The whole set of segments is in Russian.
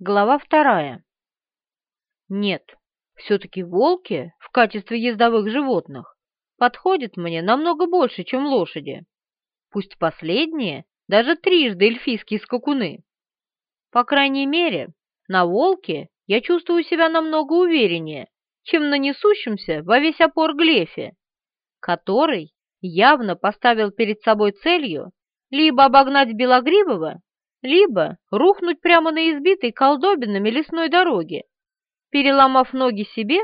Глава вторая. Нет, все-таки волки в качестве ездовых животных подходят мне намного больше, чем лошади. Пусть последние даже трижды эльфийские скакуны. По крайней мере, на волке я чувствую себя намного увереннее, чем на несущемся во весь опор Глефе, который явно поставил перед собой целью либо обогнать Белогривого, либо рухнуть прямо на избитой колдобинами лесной дороге, переломав ноги себе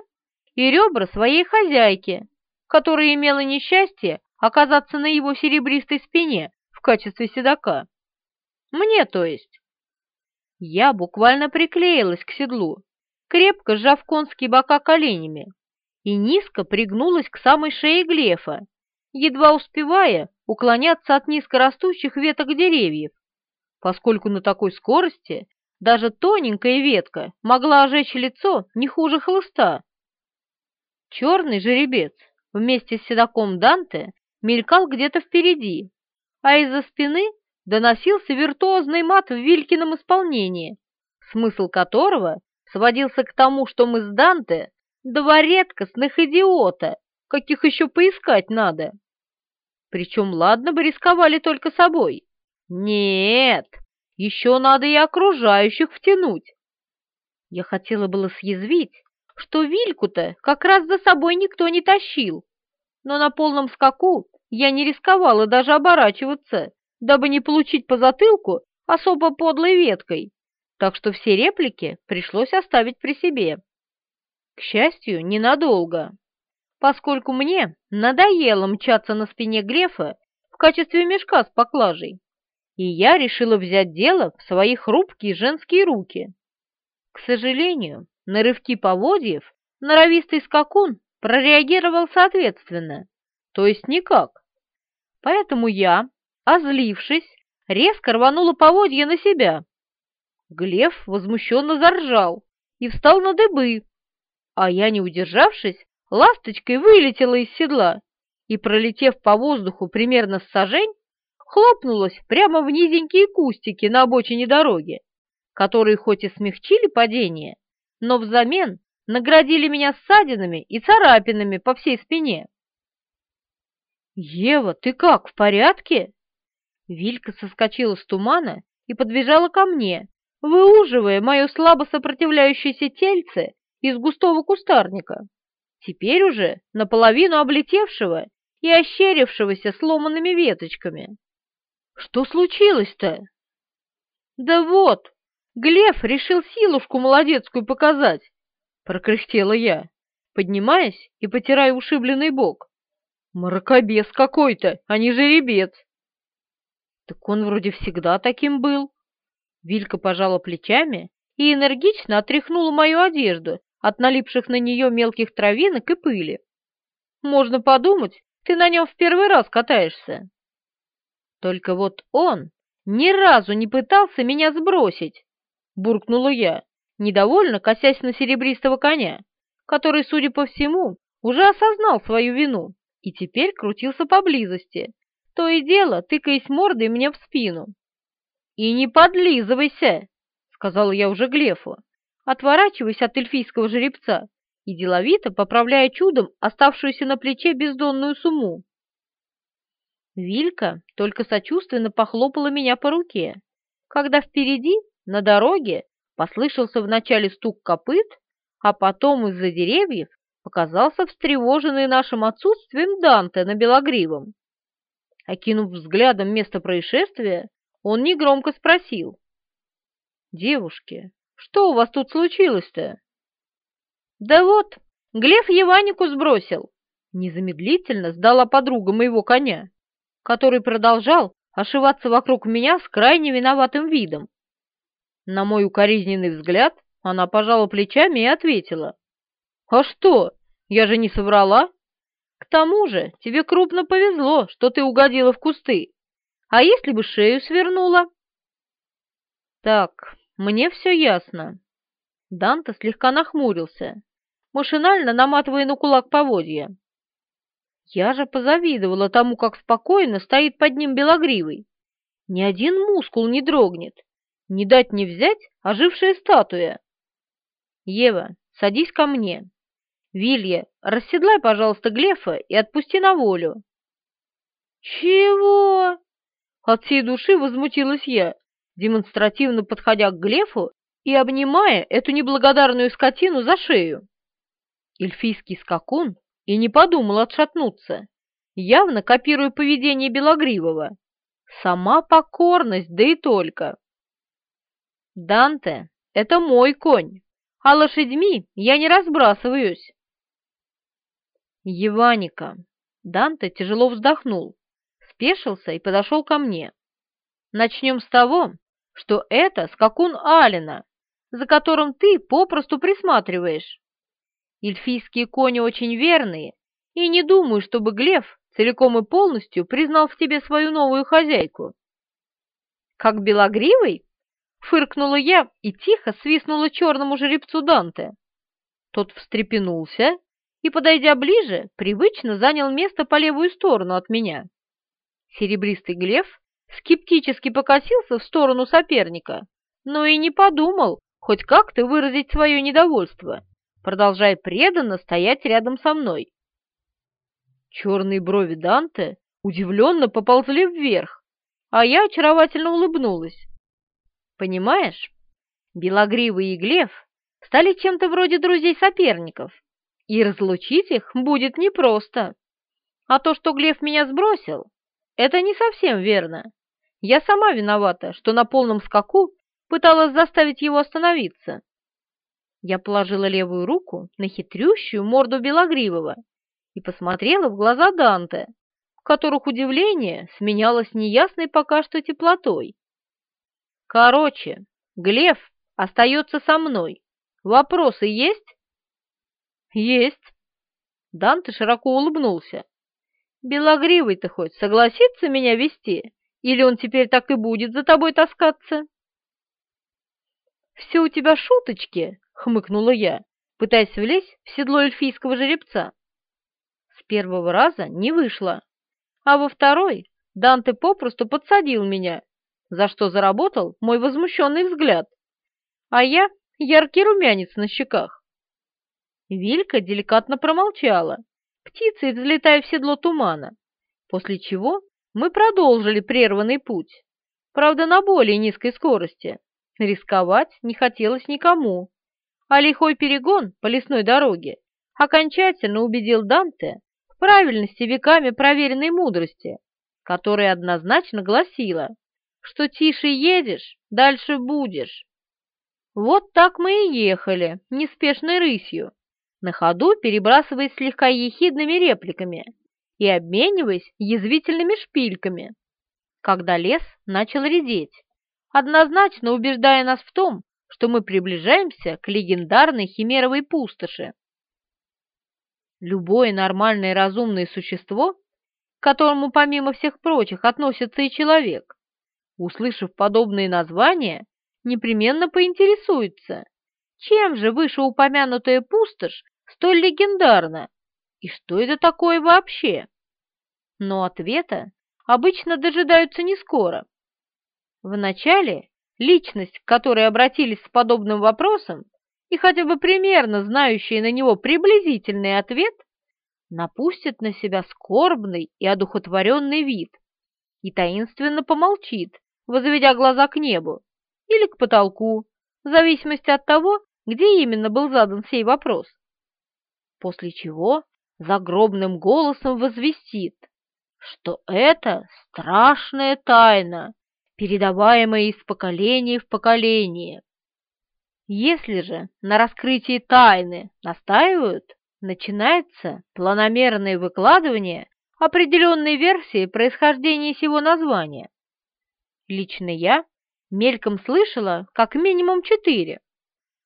и ребра своей хозяйки, которая имела несчастье оказаться на его серебристой спине в качестве седока. Мне, то есть. Я буквально приклеилась к седлу, крепко сжав конские бока коленями, и низко пригнулась к самой шее Глефа, едва успевая уклоняться от низкорастущих веток деревьев, поскольку на такой скорости даже тоненькая ветка могла ожечь лицо не хуже хлыста. Черный жеребец вместе с седаком Данте мелькал где-то впереди, а из-за спины доносился виртуозный мат в Вилькином исполнении, смысл которого сводился к тому, что мы с Данте два редкостных идиота, каких еще поискать надо. Причем ладно бы рисковали только собой. Нет, еще надо и окружающих втянуть. Я хотела было съязвить, что Вильку-то как раз за собой никто не тащил, но на полном скаку я не рисковала даже оборачиваться, дабы не получить по затылку особо подлой веткой, так что все реплики пришлось оставить при себе. К счастью, ненадолго, поскольку мне надоело мчаться на спине Грефа в качестве мешка с поклажей, и я решила взять дело в свои хрупкие женские руки. К сожалению, на рывки поводьев норовистый скакун прореагировал соответственно, то есть никак. Поэтому я, озлившись, резко рванула поводья на себя. Глев возмущенно заржал и встал на дыбы, а я, не удержавшись, ласточкой вылетела из седла и, пролетев по воздуху примерно с сажень, хлопнулась прямо в низенькие кустики на обочине дороги, которые хоть и смягчили падение, но взамен наградили меня ссадинами и царапинами по всей спине. «Ева, ты как, в порядке?» Вилька соскочила с тумана и подбежала ко мне, выуживая мое слабо сопротивляющееся тельце из густого кустарника, теперь уже наполовину облетевшего и ощерившегося сломанными веточками. «Что случилось-то?» «Да вот, Глеб решил силушку молодецкую показать», — прокряхтела я, поднимаясь и потирая ушибленный бок. «Мракобес какой-то, а не жеребец!» «Так он вроде всегда таким был». Вилька пожала плечами и энергично отряхнула мою одежду от налипших на нее мелких травинок и пыли. «Можно подумать, ты на нем в первый раз катаешься». Только вот он ни разу не пытался меня сбросить, буркнула я, недовольно косясь на серебристого коня, который, судя по всему, уже осознал свою вину и теперь крутился поблизости, то и дело тыкаясь мордой мне в спину. «И не подлизывайся!» — сказала я уже Глефу, отворачиваясь от эльфийского жеребца и деловито поправляя чудом оставшуюся на плече бездонную сумму. Вилька только сочувственно похлопала меня по руке, когда впереди, на дороге, послышался вначале стук копыт, а потом из-за деревьев показался встревоженный нашим отсутствием Данте на Белогривом. Окинув взглядом место происшествия, он негромко спросил. «Девушки, что у вас тут случилось-то?» «Да вот, Глеб Еванику сбросил!» Незамедлительно сдала подруга моего коня, который продолжал ошиваться вокруг меня с крайне виноватым видом. На мой укоризненный взгляд она пожала плечами и ответила. «А что? Я же не соврала. К тому же тебе крупно повезло, что ты угодила в кусты. А если бы шею свернула?» «Так, мне все ясно». Данта слегка нахмурился, машинально наматывая на кулак поводья. Я же позавидовала тому, как спокойно стоит под ним белогривый. Ни один мускул не дрогнет, Не дать не взять ожившая статуя. Ева, садись ко мне. Вилья, расседлай, пожалуйста, Глефа и отпусти на волю. Чего? От всей души возмутилась я, демонстративно подходя к Глефу и обнимая эту неблагодарную скотину за шею. Эльфийский скакун и не подумал отшатнуться, явно копируя поведение Белогривого. Сама покорность, да и только. Данте — это мой конь, а лошадьми я не разбрасываюсь. Еваника. Данте тяжело вздохнул, спешился и подошел ко мне. Начнем с того, что это скакун Алина, за которым ты попросту присматриваешь. Эльфийские кони очень верные, и не думаю, чтобы Глеф целиком и полностью признал в тебе свою новую хозяйку. Как белогривый? Фыркнула я и тихо свистнула черному жеребцу Данте. Тот встрепенулся и, подойдя ближе, привычно занял место по левую сторону от меня. Серебристый Глеф скептически покосился в сторону соперника, но и не подумал хоть как-то выразить свое недовольство, продолжая преданно стоять рядом со мной. Черные брови Данте удивленно поползли вверх, а я очаровательно улыбнулась. Понимаешь, Белогривый и Глев стали чем-то вроде друзей-соперников, и разлучить их будет непросто. А то, что Глев меня сбросил, это не совсем верно. Я сама виновата, что на полном скаку пыталась заставить его остановиться. Я положила левую руку на хитрющую морду Белогривого и посмотрела в глаза Данте, в которых удивление сменялось неясной пока что теплотой. «Короче, Глеф остается со мной. Вопросы есть?» «Есть». Данте широко улыбнулся. «Белогривый-то хоть согласится меня вести, или он теперь так и будет за тобой таскаться?» «Все у тебя шуточки», — хмыкнула я, пытаясь влезть в седло эльфийского жеребца первого раза не вышло, а во второй Данте попросту подсадил меня, за что заработал мой возмущенный взгляд, а я яркий румянец на щеках. Вилька деликатно промолчала, птицей взлетая в седло тумана, после чего мы продолжили прерванный путь, правда, на более низкой скорости. Рисковать не хотелось никому, а лихой перегон по лесной дороге окончательно убедил Данте правильности веками проверенной мудрости, которая однозначно гласила, что тише едешь, дальше будешь. Вот так мы и ехали, неспешной рысью, на ходу перебрасываясь слегка ехидными репликами и обмениваясь язвительными шпильками, когда лес начал редеть, однозначно убеждая нас в том, что мы приближаемся к легендарной химеровой пустоши. Любое нормальное разумное существо, к которому помимо всех прочих относится и человек, услышав подобные названия, непременно поинтересуется, чем же вышеупомянутая пустошь столь легендарна и что это такое вообще. Но ответа обычно дожидаются не скоро. Вначале личность, к которой обратились с подобным вопросом, и хотя бы примерно знающий на него приблизительный ответ, напустит на себя скорбный и одухотворенный вид и таинственно помолчит, возведя глаза к небу или к потолку, в зависимости от того, где именно был задан сей вопрос. После чего загробным голосом возвестит, что это страшная тайна, передаваемая из поколения в поколение, если же на раскрытии тайны настаивают, начинается планомерное выкладывание определенной версии происхождения сего названия. Лично я мельком слышала как минимум четыре,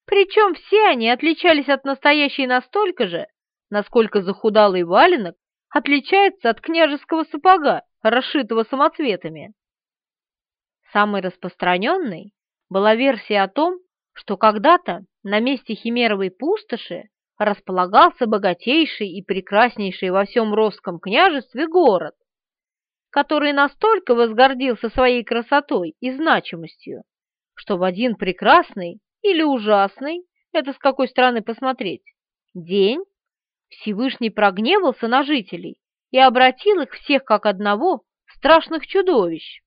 причем все они отличались от настоящей настолько же, насколько захудалый валенок отличается от княжеского сапога, расшитого самоцветами. Самой распространенной была версия о том, что когда-то на месте Химеровой пустоши располагался богатейший и прекраснейший во всем Росском княжестве город, который настолько возгордился своей красотой и значимостью, что в один прекрасный или ужасный, это с какой стороны посмотреть, день Всевышний прогневался на жителей и обратил их всех как одного в страшных чудовищ.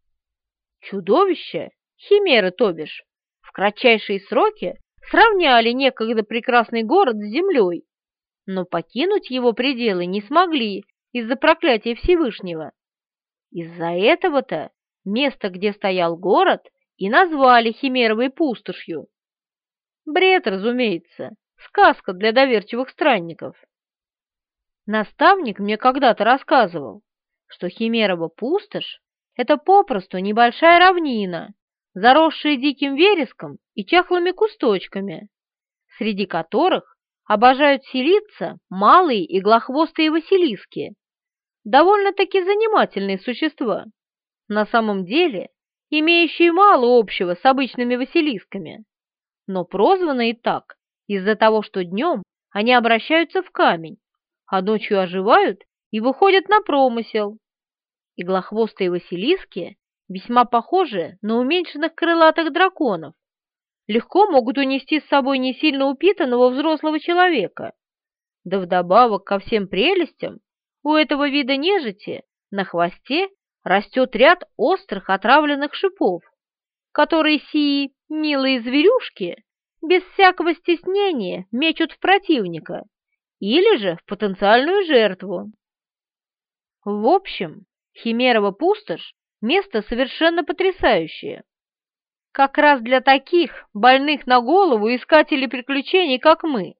Чудовища, химеры то бишь, в кратчайшие сроки сравняли некогда прекрасный город с землей, но покинуть его пределы не смогли из-за проклятия Всевышнего. Из-за этого-то место, где стоял город, и назвали Химеровой пустошью. Бред, разумеется, сказка для доверчивых странников. Наставник мне когда-то рассказывал, что Химерова пустошь — это попросту небольшая равнина, заросшая диким вереском и чахлыми кусточками, среди которых обожают селиться малые иглохвостые василиски, довольно-таки занимательные существа, на самом деле имеющие мало общего с обычными василисками, но прозванные так из-за того, что днем они обращаются в камень, а ночью оживают и выходят на промысел. Иглохвостые василиски весьма похожи на уменьшенных крылатых драконов, легко могут унести с собой не сильно упитанного взрослого человека. Да вдобавок ко всем прелестям у этого вида нежити на хвосте растет ряд острых отравленных шипов, которые сии милые зверюшки без всякого стеснения мечут в противника или же в потенциальную жертву. В общем, Химерова пустошь – место совершенно потрясающее. Как раз для таких, больных на голову искателей приключений, как мы.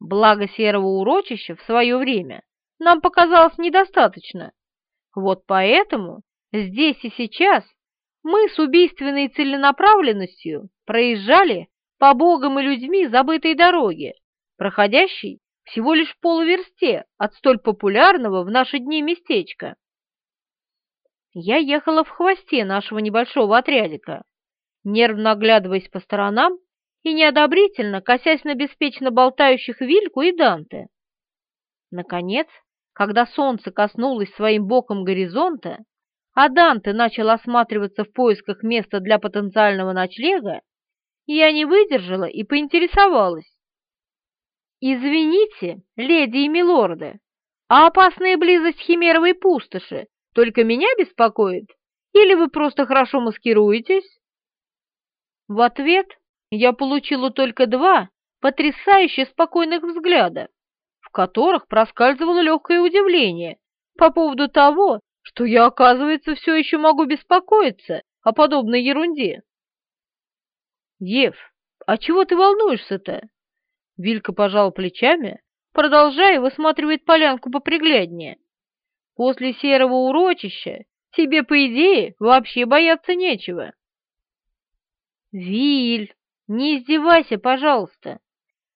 Благо серого урочища в свое время нам показалось недостаточно. Вот поэтому здесь и сейчас мы с убийственной целенаправленностью проезжали по богам и людьми забытой дороги, проходящей всего лишь полуверсте от столь популярного в наши дни местечка. Я ехала в хвосте нашего небольшого отрядика, нервно оглядываясь по сторонам и неодобрительно косясь на беспечно болтающих Вильку и Данте. Наконец, когда солнце коснулось своим боком горизонта, а Данте начал осматриваться в поисках места для потенциального ночлега, я не выдержала и поинтересовалась. «Извините, леди и милорды, а опасная близость химеровой пустоши только меня беспокоит? Или вы просто хорошо маскируетесь?» В ответ я получила только два потрясающе спокойных взгляда, в которых проскальзывало легкое удивление по поводу того, что я, оказывается, все еще могу беспокоиться о подобной ерунде. «Ев, а чего ты волнуешься-то?» Вилька пожал плечами, продолжая высматривать полянку попригляднее. «После серого урочища тебе, по идее, вообще бояться нечего». «Виль, не издевайся, пожалуйста.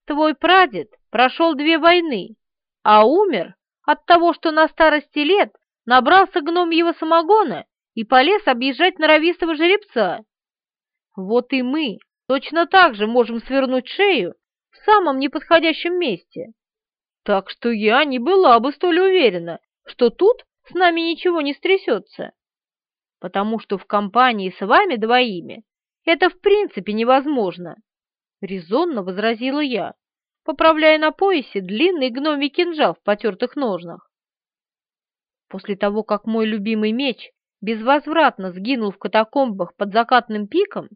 Твой прадед прошел две войны, а умер от того, что на старости лет набрался гномьего самогона и полез объезжать норовистого жеребца. Вот и мы точно так же можем свернуть шею в самом неподходящем месте. Так что я не была бы столь уверена, что тут с нами ничего не стрясется. Потому что в компании с вами двоими это в принципе невозможно, — резонно возразила я, поправляя на поясе длинный гномий кинжал в потертых ножнах. После того, как мой любимый меч безвозвратно сгинул в катакомбах под закатным пиком,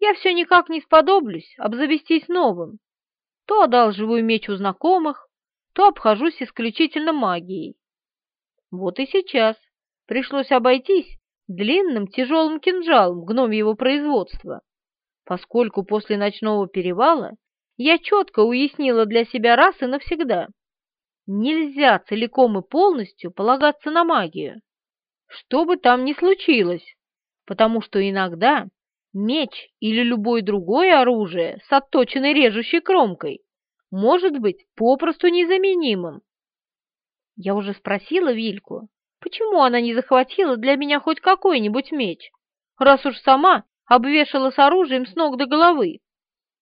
я все никак не сподоблюсь обзавестись новым. То одалживаю меч у знакомых, то обхожусь исключительно магией. Вот и сейчас. Пришлось обойтись длинным тяжелым кинжалом гномьего производства, поскольку после ночного перевала я четко уяснила для себя раз и навсегда, Нельзя целиком и полностью полагаться на магию, что бы там ни случилось, потому что иногда меч или любое другое оружие с отточенной режущей кромкой может быть попросту незаменимым. Я уже спросила Вильку, почему она не захватила для меня хоть какой-нибудь меч, раз уж сама обвешала с оружием с ног до головы,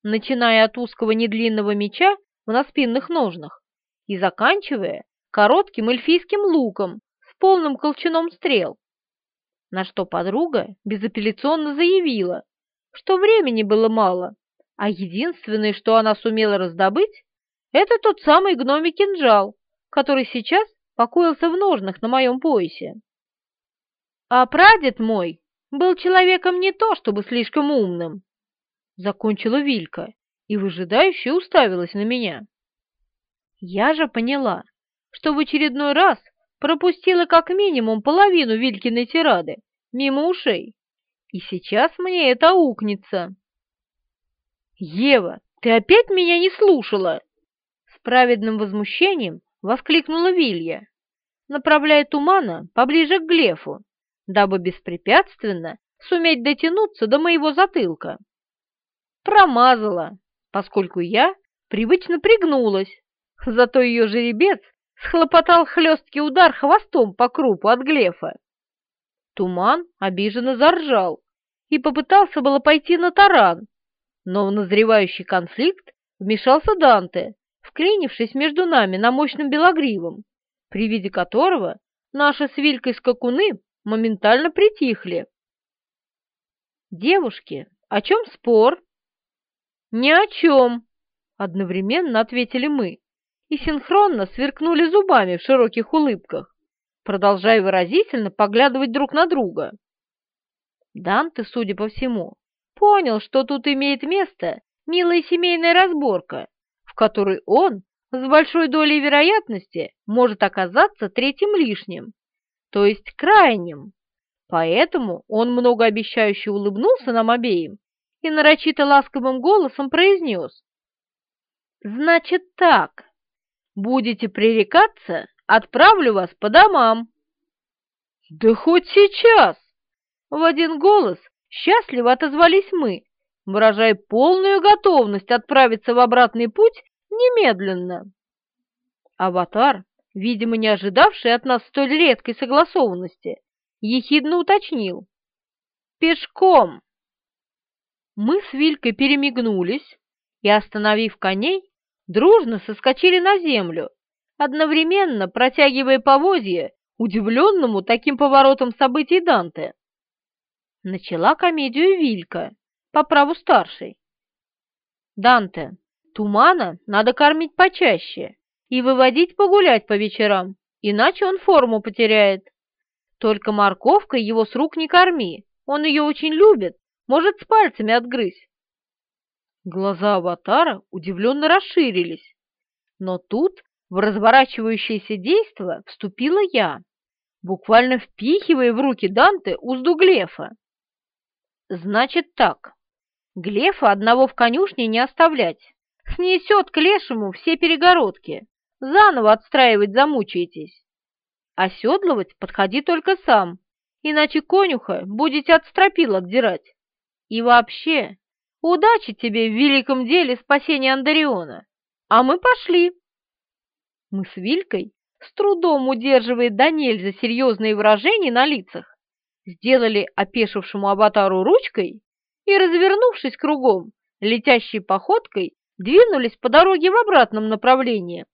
начиная от узкого недлинного меча в наспинных ножнах и заканчивая коротким эльфийским луком с полным колчаном стрел. На что подруга безапелляционно заявила, что времени было мало, а единственное, что она сумела раздобыть, это тот самый гномий кинжал, который сейчас покоился в ножнах на моем поясе. А прадед мой был человеком не то чтобы слишком умным, закончила Вилька и выжидающе уставилась на меня. Я же поняла, что в очередной раз пропустила как минимум половину Вилькиной тирады мимо ушей, и сейчас мне это укнется. «Ева, ты опять меня не слушала?» С праведным возмущением воскликнула Вилья, направляя тумана поближе к Глефу, дабы беспрепятственно суметь дотянуться до моего затылка. Промазала, поскольку я привычно пригнулась, зато ее жеребец схлопотал хлесткий удар хвостом по крупу от Глефа. Туман обиженно заржал и попытался было пойти на таран, но в назревающий конфликт вмешался Данте, вклинившись между нами на мощном белогривом, при виде которого наши с Вилькой скакуны моментально притихли. «Девушки, о чем спор?» «Ни о чем!» — одновременно ответили мы и синхронно сверкнули зубами в широких улыбках, продолжая выразительно поглядывать друг на друга. Данте, судя по всему, понял, что тут имеет место милая семейная разборка, в которой он с большой долей вероятности может оказаться третьим лишним, то есть крайним. Поэтому он многообещающе улыбнулся нам обеим и нарочито ласковым голосом произнес. «Значит так, будете пререкаться, отправлю вас по домам». «Да хоть сейчас!» В один голос счастливо отозвались мы, выражая полную готовность отправиться в обратный путь немедленно. Аватар, видимо, не ожидавший от нас столь редкой согласованности, ехидно уточнил. «Пешком!» Мы с Вилькой перемигнулись и, остановив коней, дружно соскочили на землю, одновременно протягивая повозье удивленному таким поворотом событий Данте. Начала комедию Вилька, по праву старшей. «Данте, тумана надо кормить почаще и выводить погулять по вечерам, иначе он форму потеряет. Только морковкой его с рук не корми, он ее очень любит, может с пальцами отгрызть». Глаза аватара удивленно расширились, но тут в разворачивающееся действо вступила я, буквально впихивая в руки Данте узду Глефа. «Значит так, Глефа одного в конюшне не оставлять. Снесет к лешему все перегородки. Заново отстраивать замучаетесь. Оседлывать подходи только сам, иначе конюха будете от стропил отдирать. И вообще, удачи тебе в великом деле спасения Андариона. А мы пошли. Мы с Вилькой, с трудом удерживая до нельзя серьезные выражения на лицах, сделали опешившему аватару ручкой и, развернувшись кругом, летящей походкой, двинулись по дороге в обратном направлении,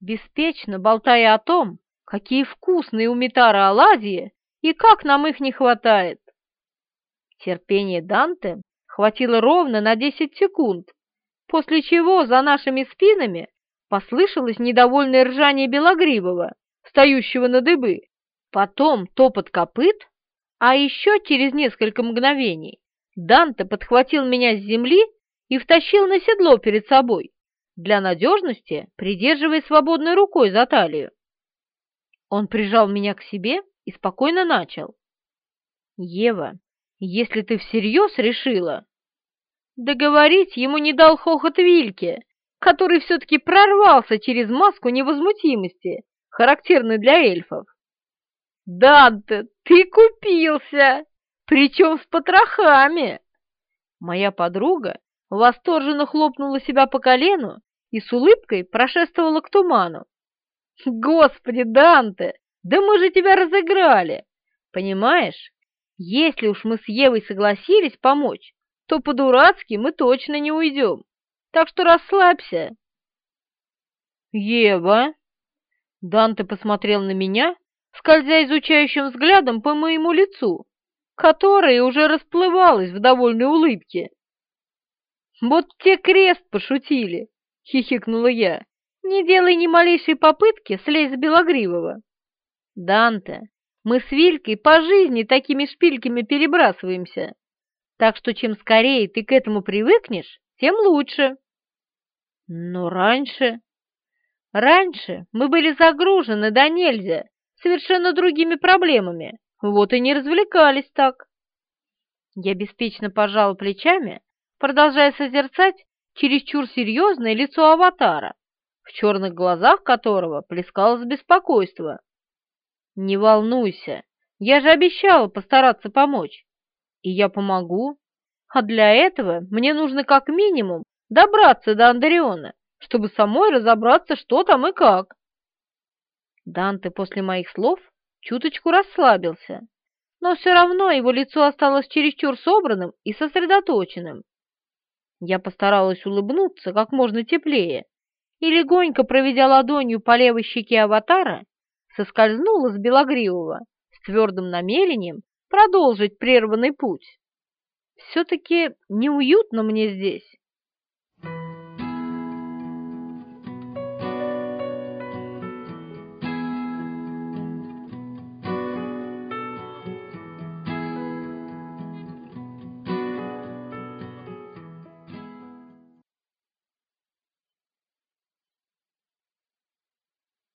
беспечно болтая о том, какие вкусные у Митара оладьи и как нам их не хватает. Терпение Данте хватило ровно на десять секунд, после чего за нашими спинами послышалось недовольное ржание Белогривого, встающего на дыбы, потом топот копыт, а еще через несколько мгновений Данте подхватил меня с земли и втащил на седло перед собой, для надежности придерживая свободной рукой за талию. Он прижал меня к себе и спокойно начал. «Ева, если ты всерьез решила...» Договорить ему не дал хохот Вильке, который все-таки прорвался через маску невозмутимости, характерной для эльфов. «Данте, ты купился!» Причем с потрохами. Моя подруга восторженно хлопнула себя по колену и с улыбкой прошествовала к туману. «Господи, Данте, да мы же тебя разыграли! Понимаешь, если уж мы с Евой согласились помочь, то по-дурацки мы точно не уйдем, так что расслабься!» «Ева!» Данте посмотрел на меня, скользя изучающим взглядом по моему лицу, которая уже расплывалась в довольной улыбке. «Вот те крест пошутили!» — хихикнула я. «Не делай ни малейшей попытки слезть с Белогривого!» «Данте, мы с Вилькой по жизни такими шпильками перебрасываемся, так что чем скорее ты к этому привыкнешь, тем лучше». «Но раньше...» «Раньше мы были загружены да нельзя, совершенно другими проблемами, вот и не развлекались так». Я беспечно пожала плечами, продолжая созерцать чересчур серьезное лицо аватара, в черных глазах которого плескалось беспокойство. «Не волнуйся, я же обещала постараться помочь, и я помогу, а для этого мне нужно как минимум добраться до Андреона, чтобы самой разобраться, что там и как». Данте после моих слов чуточку расслабился, но все равно его лицо осталось чересчур собранным и сосредоточенным. Я постаралась улыбнуться как можно теплее и, легонько проведя ладонью по левой щеке аватара, соскользнула с Белогривого с твердым намерением продолжить прерванный путь. Все-таки неуютно мне здесь.